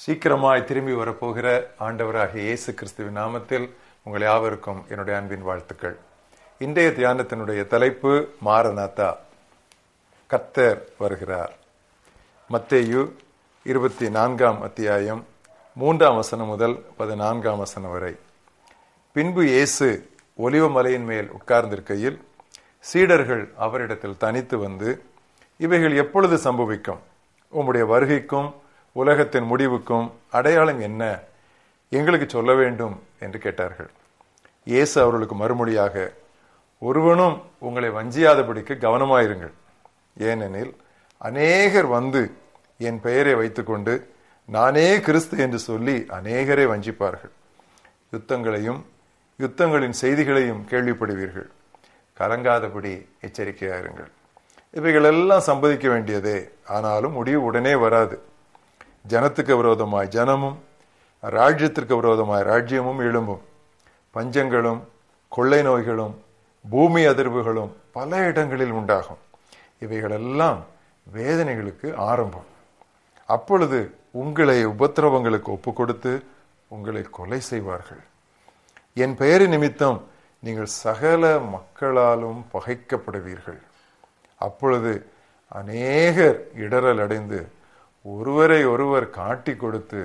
சீக்கிரமாய் திரும்பி வரப்போகிற ஆண்டவராகிய இயேசு கிறிஸ்துவின் நாமத்தில் உங்கள் யாவருக்கும் என்னுடைய அன்பின் வாழ்த்துக்கள். இன்றைய தியானத்தினுடைய தலைப்பு மாரநாத்தா கர்த்தர் வருகிறார். மத்தேயு இருபத்தி நான்காம் அத்தியாயம் மூன்றாம் வசனம் முதல் பதினான்காம் வசனம் வரை. பின்பு இயேசு ஒலிவ மலையின் மேல் உட்கார்ந்திருக்கையில் சீடர்கள் அவரிடத்தில் தனித்து வந்து இவைகள் எப்பொழுது சம்பவிக்கும்? உம்முடைய வருகைக்கும் உலகத்தின் முடிவுக்கும் அடையாளம் என்ன? எங்களுக்கு சொல்ல வேண்டும் என்று கேட்டார்கள். இயேசு அவர்களுக்கு மறுமொழியாக ஒருவனும் உங்களை வஞ்சியாதபடிக்கு கவனமாயிருங்கள். ஏனெனில் அநேகர் வந்து என் பெயரை வைத்துக்கொண்டு நானே கிறிஸ்து என்று சொல்லி அநேகரை வஞ்சிப்பார்கள். யுத்தங்களையும் யுத்தங்களின் செய்திகளையும் கேள்விப்படுவீர்கள். கலங்காதபடி எச்சரிக்கையாயிருங்கள். இவைகள் எல்லாம் வேண்டியதே. ஆனாலும் முடிவு உடனே வராது. ஜனத்துக்கு விரோதமாய் ஜனமும் ராஜ்யத்திற்கு விரோதமாய் ராஜ்யமும் எழும்பும். பஞ்சங்களும் கொள்ளை நோய்களும் பூமி அதிர்வுகளும் பல இடங்களில் உண்டாகும். இவைகளெல்லாம் வேதனைகளுக்கு ஆரம்பம். அப்பொழுது உங்களை உபத்திரவங்களுக்கு ஒப்பு கொடுத்து உங்களை கொலை செய்வார்கள். என் பெயர் நிமித்தம் நீங்கள் சகல மக்களாலும் பகைக்கப்படுவீர்கள். அப்பொழுது அநேகர் இடரல் அடைந்து ஒருவரை ஒருவர் காட்டி கொடுத்து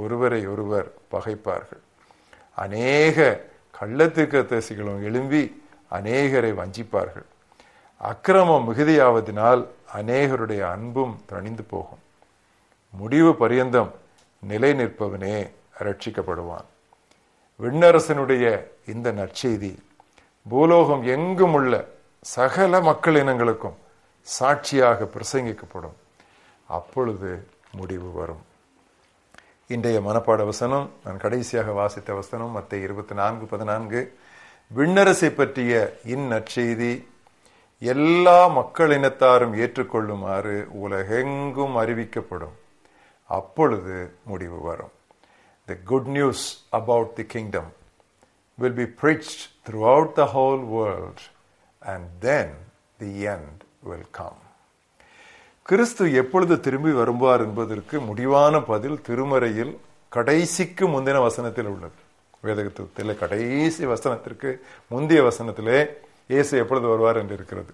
ஒருவரை ஒருவர் பகைப்பார்கள். அநேக கள்ளத்திற்கு தசிகளும் எழும்பி அநேகரை வஞ்சிப்பார்கள். அக்கிரமம் மிகுதியாவதினால் அநேகருடைய அன்பும் தணிந்து போகும். முடிவு பரியந்தம் நிலை நிற்பவனே ரட்சிக்கப்படுவான் விண்ணரசனுடைய இந்த நற்செய்தி பூலோகம் எங்கும் உள்ள சகல மக்கள் இனங்களுக்கும் சாட்சியாக பிரசங்கிக்கப்படும். அப்பொழுது முடிவு வரும். இன்றைய மனப்பாட வசனம் நான் கடைசியாக வாசித்த வசனம் மற்ற இருபத்தி நான்கு பதினான்கு. விண்ணரசை பற்றிய இந்நற்செய்தி எல்லா மக்கள் இனத்தாரும் ஏற்றுக்கொள்ளுமாறு உலகெங்கும் அறிவிக்கப்படும். அப்பொழுது முடிவு வரும். The good news about the kingdom will be preached throughout the whole world and then the end will come. கிறிஸ்து எப்பொழுது திரும்பி வருவார் என்பதற்கு முடிவான பதில் திருமறையில் கடைசிக்கு முந்தின வசனத்தில் உள்ளது. வேதகத்துவத்தில் கடைசி வசனத்திற்கு முந்தைய வசனத்திலே இயேசு எப்பொழுது வருவார் என்று இருக்கிறது.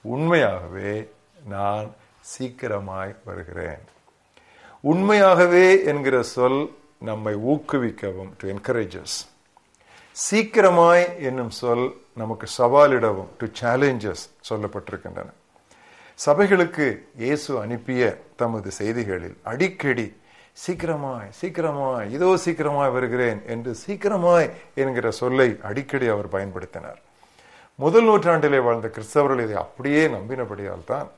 உண்மையாகவே நான் சீக்கிரமாய் வருகிறேன். உண்மையாகவே என்கிற சொல் நம்மை ஊக்குவிக்கவும் டு என்கரேஜஸ் சீக்கிரமாய் என்னும் சொல் நமக்கு சவாலிடவும் டு சேலஞ்சஸ் சொல்லப்பட்டிருக்கின்றன. சபைகளுக்கு இயேசு அனுப்பிய தமது செய்திகளில் அடிக்கடி சீக்கிரமாய் சீக்கிரமாய் இதோ சீக்கிரமாய் வருகிறேன் என்று சீக்கிரமாய் என்கிற சொல்லை அடிக்கடி அவர் பயன்படுத்தினார். முதல் நூற்றாண்டிலே வாழ்ந்த கிறிஸ்தவர்கள் இதை அப்படியே நம்பினபடியால் தான்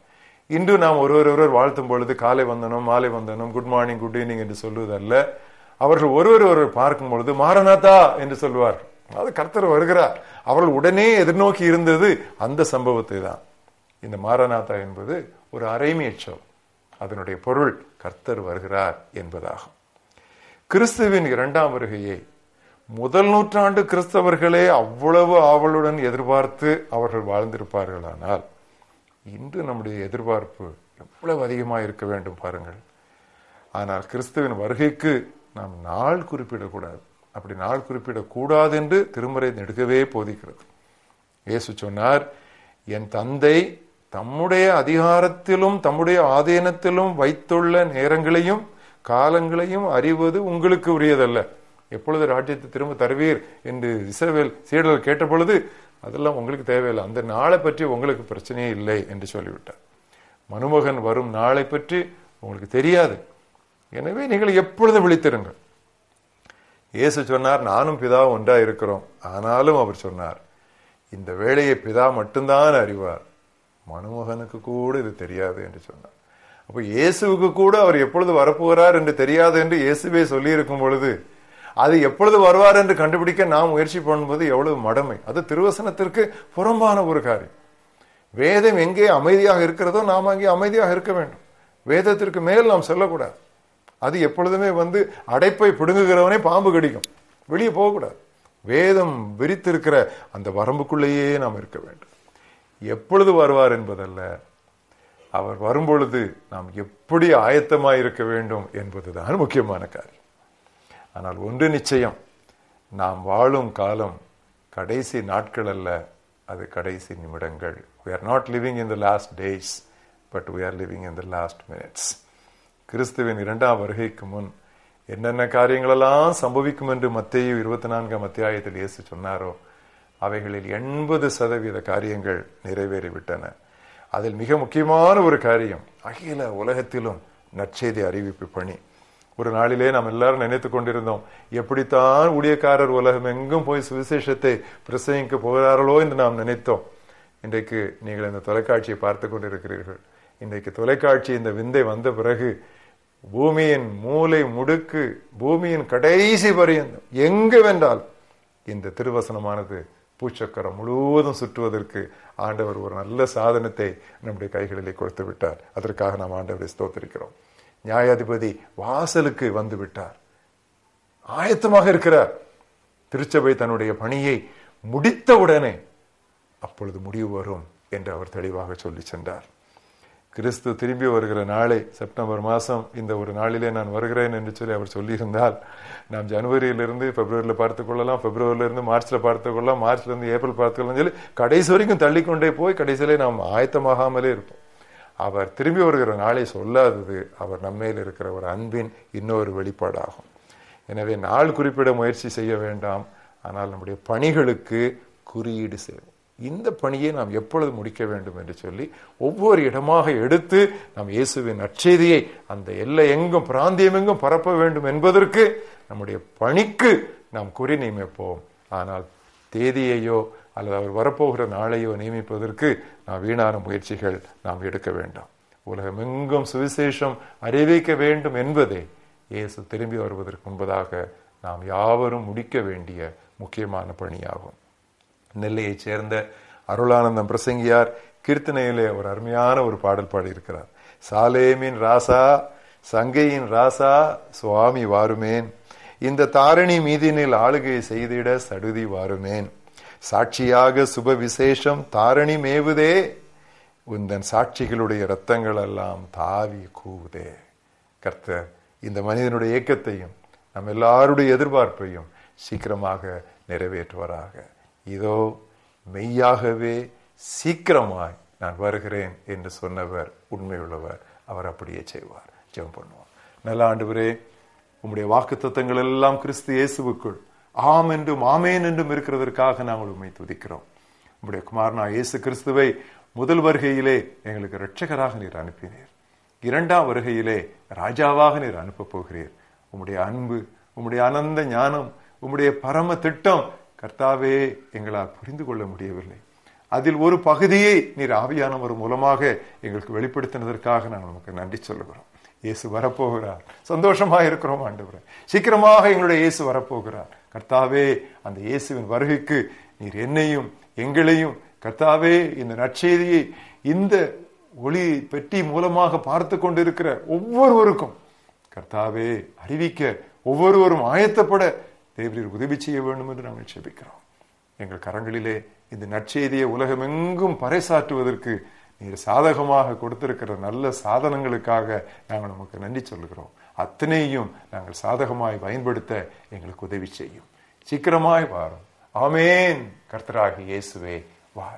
இன்று நாம் ஒருவர் ஒருவர் வாழ்த்தும் பொழுது காலை வந்தனும் மாலை வந்தனும் குட் மார்னிங் குட் ஈவினிங் என்று சொல்வதல்ல. அவர்கள் ஒருவர் ஒருவர் பார்க்கும் பொழுது மாரநாதா என்று சொல்வார். அது கர்த்தர் வருகிறார். அவர்கள் உடனே எதிர்நோக்கி இருந்தது அந்த சம்பவத்தை தான் இந்த மாரநாதா என்பது ஒரு அரைமிய சொல். அதனுடைய பொருள் கர்த்தர் வருகிறார் என்பதாகும். கிறிஸ்துவின் இரண்டாம் வருகையை முதல் நூற்றாண்டு கிறிஸ்தவர்களே அவ்வளவு ஆவலுடன் எதிர்பார்த்து அவர்கள் வாழ்ந்திருப்பார்களானால் இன்று நம்முடைய எதிர்பார்ப்பு எவ்வளவு அதிகமாக இருக்க வேண்டும் பாருங்கள். ஆனால் கிறிஸ்துவின் வருகைக்கு நாம் நாள் குறிப்பிடக்கூடாது. அப்படி நாள் குறிப்பிடக்கூடாது என்று திருமறை நெடுகவே போதிக்கிறது. இயேசு சொன்னார் என் தந்தை தம்முடைய அதிகாரத்திலும் தம்முடைய ஆதீனத்திலும் வைத்துள்ள நேரங்களையும் காலங்களையும் அறிவது உங்களுக்கு உரியதல்ல. எப்பொழுது ராஜ்யத்தை திரும்ப தருவீர் என்று இசவேல் சீடர்கள் கேட்ட பொழுது அதெல்லாம் உங்களுக்கு தேவையில்லை. அந்த நாளை பற்றி உங்களுக்கு பிரச்சனையே இல்லை என்று சொல்லிவிட்டார். மனுமகன் வரும் நாளை பற்றி உங்களுக்கு தெரியாது. எனவே நீங்கள் எப்பொழுதும் விழித்திருங்கள். இயேசு சொன்னார் நானும் பிதாவும் ஒன்றா இருக்கிறோம் ஆனாலும் அவர் சொன்னார் இந்த வேலையை பிதா மட்டும்தான் அறிவார். மனுமகனுக்கு கூட இது தெரியாது என்று சொன்னார் அப்போ இயேசுவுக்கு கூட அவர் எப்பொழுது வரப்போகிறார் என்று தெரியாது என்று இயேசுவே சொல்லியிருக்கும் பொழுது அது எப்பொழுது வருவார் என்று கண்டுபிடிக்க நாம் முயற்சி பண்ணும்போது எவ்வளவு மடமை. அது திருவசனத்திற்கு புறம்பான ஒரு காரியம். வேதம் எங்கே அமைதியாக இருக்கிறதோ நாம் அங்கே அமைதியாக இருக்க வேண்டும். வேதத்திற்கு மேல் நாம் சொல்லக்கூடாது. அது எப்பொழுதுமே வந்து அடைப்பை பிடுங்குகிறவனே பாம்பு கடிக்கும். வெளியே போகக்கூடாது. வேதம் விரித்திருக்கிற அந்த வரம்புக்குள்ளேயே நாம் இருக்க வேண்டும். எப்பொழுது வருவார் என்பதல்ல அவர் வரும்பொழுது நாம் எப்படி ஆயத்தமாக இருக்க வேண்டும் என்பதுதான் முக்கியமான காரியம். ஆனால் ஒன்று நிச்சயம் நாம் வாழும் காலம் கடைசி நாட்கள் அல்ல அது கடைசி நிமிடங்கள். We are not living in the last days but we are living in the last minutes கிறிஸ்துவின் இரண்டாம் வருகைக்கு முன் என்னென்ன காரியங்களெல்லாம் சம்பவிக்கும் என்று மத்திய இருபத்தி நான்காம் அத்தியாயத்தில் இயேசு சொன்னாரோ அவைகளில் எண்பது சதவீத காரியங்கள் நிறைவேறிவிட்டன. அதில் மிக முக்கியமான ஒரு காரியம் அகில உலகத்திலும் நற்செய்தி அறிவிப்பு பணி. ஒரு நாளிலே நாம் எல்லாரும் நினைத்துக் கொண்டிருந்தோம் எப்படித்தான் ஊழியக்காரர் உலகம் எங்கும் போய் சுவிசேஷத்தை பிரசங்கிக்க போகிறார்களோ என்று நாம் நினைத்தோம். இன்றைக்கு நீங்கள் இந்த தொலைக்காட்சியை பார்த்து கொண்டிருக்கிறீர்கள். இன்றைக்கு தொலைக்காட்சி இந்த விந்தை வந்த பிறகு பூமியின் மூலை முடுக்கு பூமியின் கடைசி பரியந்தம் எங்கு வென்றால்? இந்த திருவசனமானது பூச்சக்கரம் முழுவதும் சுற்றுவதற்கு ஆண்டவர் ஒரு நல்ல சாதனத்தை நம்முடைய கைகளிலே கொடுத்து விட்டார் அதற்காக நாம் ஆண்டவரை ஸ்தோத்திருக்கிறோம். நியாயாதிபதி வாசலுக்கு வந்து விட்டார் ஆயத்தமாக இருக்கிறார். திருச்சபை தன்னுடைய பணியை முடித்தவுடனே அப்பொழுது முடிவு வரும் என்று அவர் தெளிவாக சொல்லி சென்றார். கிறிஸ்து திரும்பி வருகிற நாளை செப்டம்பர் மாதம் இந்த ஒரு நாளிலே நான் வருகிறேன் என்று சொல்லி அவர் சொல்லியிருந்தால் நாம் ஜனவரியிலிருந்து பிப்ரவரியில் பார்த்து கொள்ளலாம் பிப்ரவரியிலிருந்து மார்ச்சில் பார்த்து கொள்ளலாம் மார்ச்லேருந்து ஏப்ரல் பார்த்துக்கொள்ளலாம் சொல்லி கடைசி வரைக்கும் தள்ளிக்கொண்டே போய் கடைசியிலே நாம் ஆயத்தமாகாமலே இருப்போம். அவர் திரும்பி வருகிற நாளை சொல்லாதது அவர் நம்மையில் இருக்கிற ஒரு அன்பின் இன்னொரு வெளிப்பாடாகும். எனவே நாள் குறிப்பிட முயற்சி செய்ய வேண்டாம். ஆனால் நம்முடைய பணிகளுக்கு குறியீடு செய்வோம். இந்த பணியை நாம் எப்பொழுது முடிக்க வேண்டும் என்று சொல்லி ஒவ்வொரு இடமாக எடுத்து நாம் இயேசுவின் நற்செய்தியை அந்த எல்லை எங்கும் பிராந்தியம் எங்கும் பரப்ப வேண்டும் என்பதற்கு நம்முடைய பணிக்கு நாம் குறி நியமிப்போம். ஆனால் தேதியையோ அல்லது அவர் வரப்போகிற நாளையோ நியமிப்பதற்கு நாம் வீணான முயற்சிகள் நாம் எடுக்க வேண்டாம். உலகமெங்கும் சுவிசேஷம் அறிவிக்க வேண்டும் என்பதே இயேசு திரும்பி வருவதற்கு முன்பதாக நாம் யாவரும் முடிக்க வேண்டிய முக்கியமான பணியாகும். நெல்லையைச் சேர்ந்த அருளானந்தம் பிரசங்கியார் கீர்த்தனையிலே ஒரு அருமையான ஒரு பாடல் பாடியிருக்கிறார். சாலேமின் ராசா சங்கையின் ராசா சுவாமி வாருமேன். இந்த தாரணி மீதினில் ஆளுகை செய்திட சடுதி வாருமேன். சாட்சியாக சுப விசேஷம் தாரணி மேவுதே. உந்தன் சாட்சிகளுடைய இரத்தங்கள் எல்லாம் தாவி கூவுதே. கர்த்தர் இந்த மனிதனுடைய இயக்கத்தையும் நம் எல்லாருடைய எதிர்பார்ப்பையும் சீக்கிரமாக நிறைவேற்றுவாராக. இதோ மெய்யாகவே சீக்கிரமாய் நான் வருகிறேன் என்று சொன்னவர் உண்மையுள்ளவர். அவர் அப்படியே செய்வார். ஜெபம் பண்ணுவார் நல்ல ஆண்டுவரே உம்முடைய வாக்கு தத்தங்கள் எல்லாம் கிறிஸ்து இயேசுவுக்குள் ஆம் என்றும் ஆமேன் என்றும் இருக்கிறதற்காக நாங்கள் உண்மை துதிக்கிறோம். உம்முடைய குமாரனா இயேசு கிறிஸ்துவை முதல் வருகையிலே எங்களுக்கு இரட்சகராக நீர் அனுப்பினீர். இரண்டாம் வருகையிலே ராஜாவாக நீர் அனுப்பப் போகிறீர். உம்முடைய அன்பு உம்முடைய அனந்த ஞானம் உம்முடைய பரம திட்டம் கர்த்தாவே எங்களால் புரிந்து கொள்ள முடியவில்லை. அதில் ஒரு பகுதியை நீர் ஆவியானவர் மூலமாக எங்களுக்கு வெளிப்படுத்தினதற்காக நான் நமக்கு நன்றி சொல்லுகிறோம். இயேசு வரப்போகிறார். சந்தோஷமா இருக்கிறோம் ஆண்டவரே. சீக்கிரமாக எங்களுடைய இயேசு வரப்போகிறார். கர்த்தாவே அந்த இயேசுவின் வருகைக்கு நீர் என்னையும் எங்களையும் கர்த்தாவே இந்த நற்செய்தியை இந்த ஒளி பெட்டி மூலமாக பார்த்து கொண்டிருக்கிற ஒவ்வொருவருக்கும் கர்த்தாவே அறிவிக்க ஒவ்வொருவரும் ஆயத்தப்பட தேவரீர் உதவி செய்ய வேண்டும் என்று நாங்கள் செபிக்கிறோம் எங்கள் கரங்களிலே இந்த நற்செய்தியை உலகமெங்கும் பறைசாற்றுவதற்கு நீர் சாதகமாக கொடுத்திருக்கிற நல்ல சாதனங்களுக்காக நாங்கள் நமக்கு நன்றி சொல்கிறோம் அத்தனையும் நாங்கள் சாதகமாய் பயன்படுத்த எங்களுக்கு உதவி செய்யும். சீக்கிரமாய் வாரும். ஆமேன். கர்த்தராகி இயேசுவே வார்